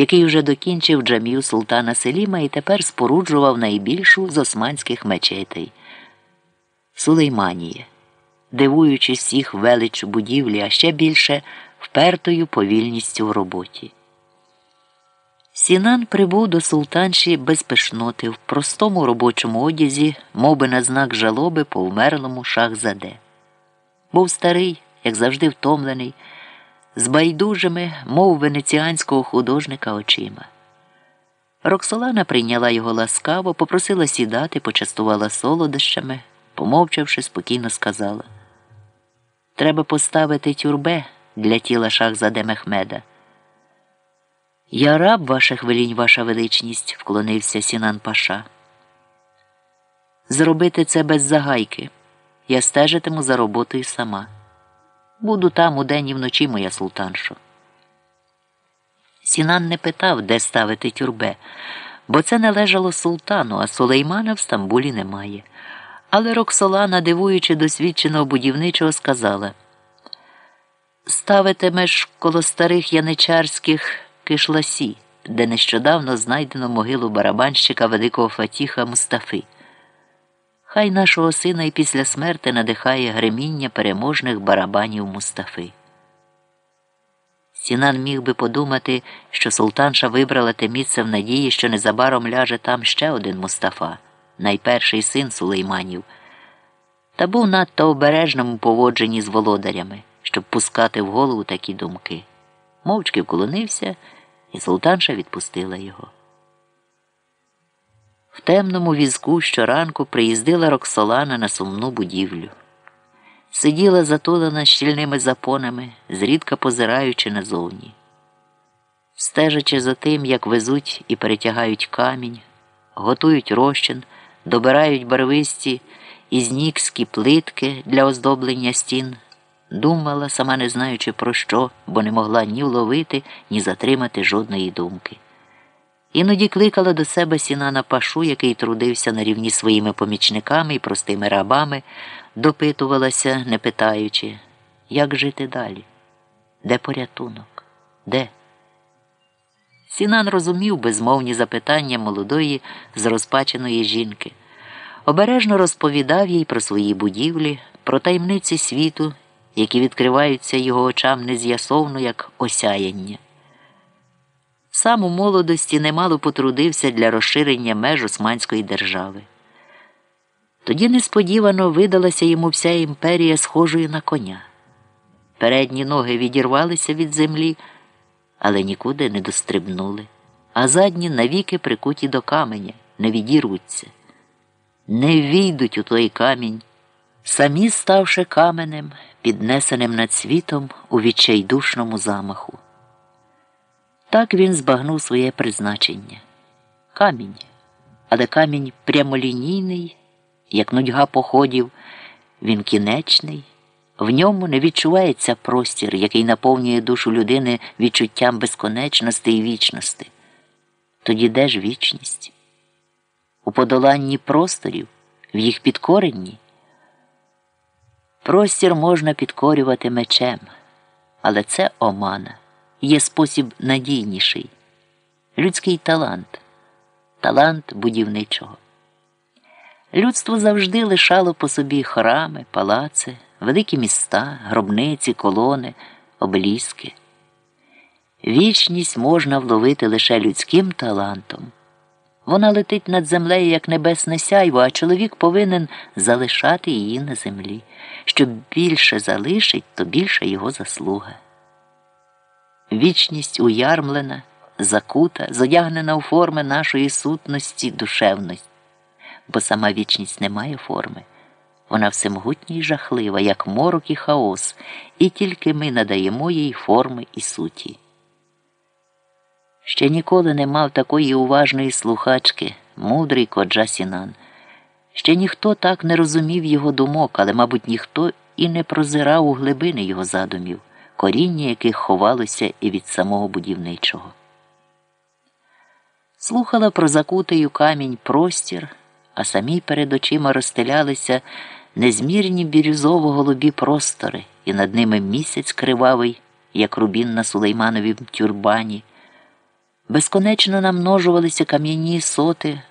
який вже докінчив джамію султана Селіма і тепер споруджував найбільшу з османських мечетей Сулейманіє, дивуючи всіх величу будівлі, а ще більше впертою повільністю в роботі. Сінан прибув до султанші без пишноти в простому робочому одязі, мов би на знак жалоби по вмерлому шахзаде. Був старий, як завжди втомлений, з байдужими, мов венеціанського художника очима. Роксолана прийняла його ласкаво, попросила сідати, почастувала солодощами, помовчавши, спокійно сказала Треба поставити тюрбе для тіла шахзаде Мехмеда. Я раб ваших велінь, ваша величність, вклонився Сінан Паша. Зробити це без загайки. Я стежитиму за роботою сама. Буду там удень і вночі, моя султаншо. Сінан не питав, де ставити тюрбе, бо це належало султану, а Сулеймана в Стамбулі немає. Але Роксолана, дивуючи досвідченого будівничого, сказала Ставитимеш коло старих яничарських кишласі, де нещодавно знайдено могилу барабанщика великого Фатіха Мустафи. Хай нашого сина і після смерти надихає греміння переможних барабанів Мустафи. Сінан міг би подумати, що султанша вибрала те місце в надії, що незабаром ляже там ще один Мустафа, найперший син сулейманів, та був надто обережним у поводженні з володарями, щоб пускати в голову такі думки. Мовчки вклонився, і султанша відпустила його. В темному візку щоранку приїздила Роксолана на сумну будівлю. Сиділа затулена щільними запонами, зрідка позираючи назовні. Стежачи за тим, як везуть і перетягають камінь, готують розчин, добирають барвисті і знікські плитки для оздоблення стін, думала, сама не знаючи про що, бо не могла ні вловити, ні затримати жодної думки. Іноді кликала до себе Сінана Пашу, який трудився на рівні своїми помічниками і простими рабами, допитувалася, не питаючи, як жити далі, де порятунок, де? Сінан розумів безмовні запитання молодої, зрозпаченої жінки, обережно розповідав їй про свої будівлі, про таємниці світу, які відкриваються його очам нез'ясовно, як осяяння. Сам у молодості немало потрудився для розширення меж Османської держави. Тоді несподівано видалася йому вся імперія схожою на коня. Передні ноги відірвалися від землі, але нікуди не дострибнули, а задні навіки прикуті до каменя, не відірвуться, не війдуть у той камінь, самі ставши каменем, піднесеним над світом у відчайдушному замаху. Так він збагнув своє призначення. Камінь, але камінь прямолінійний, як нудьга походів, він кінечний, в ньому не відчувається простір, який наповнює душу людини відчуттям безконечності і вічності. Тоді де ж вічність? У подоланні просторів, в їх підкоренні? Простір можна підкорювати мечем, але це омана є спосіб надійніший людський талант, талант будівничого. Людство завжди лишало по собі храми, палаци, великі міста, гробниці, колони, обеліски. Вічність можна вловити лише людським талантом. Вона летить над землею, як небесне сяйво, а чоловік повинен залишати її на землі. Що більше залишить, то більша його заслуга. Вічність уярмлена, закута, зодягнена у форми нашої сутності душевності, бо сама вічність не має форми. Вона всемогутня і жахлива, як морок і хаос, і тільки ми надаємо їй форми і суті. Ще ніколи не мав такої уважної слухачки, мудрий коджа Сінан. Ще ніхто так не розумів його думок, але, мабуть, ніхто і не прозирав у глибини його задумів коріння яких ховалося і від самого будівничого. Слухала про закутий у камінь простір, а самі перед очима розстелялися незмірні бірюзово голубі простори, і над ними місяць кривавий, як рубін на сулеймановім тюрбані. Безконечно намножувалися кам'яні соти